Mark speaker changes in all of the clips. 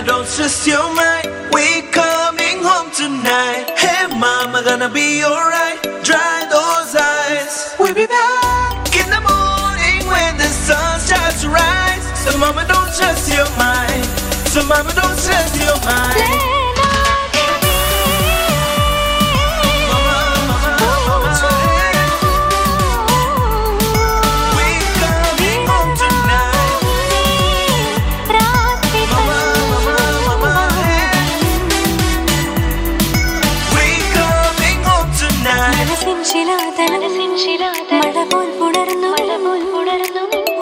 Speaker 1: mama, don't stress your mind. We coming home tonight. Hey, mama, gonna be alright. Dry those eyes. We'll be back in the morning when the sun starts to rise. So, mama, don't stress your mind. So, mama, don't stress your mind.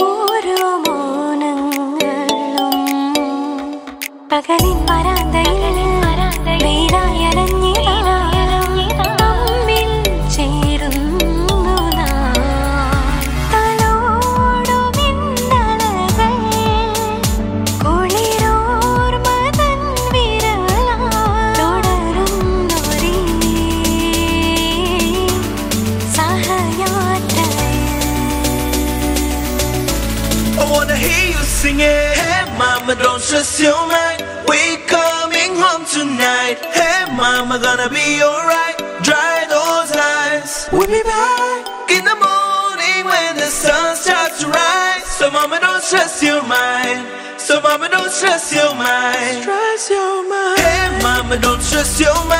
Speaker 2: ഓരോ പകലിൻ വരാന്തയിൽ
Speaker 1: wanna hear you sing it. Hey, mama, don't stress your mind. We coming home tonight. Hey, mama, gonna be alright. Dry those eyes. We'll be back in the morning when the sun starts to rise. So, mama, don't stress your mind. So, mama, don't stress your mind. Stress your mind. Hey, mama, don't stress your mind.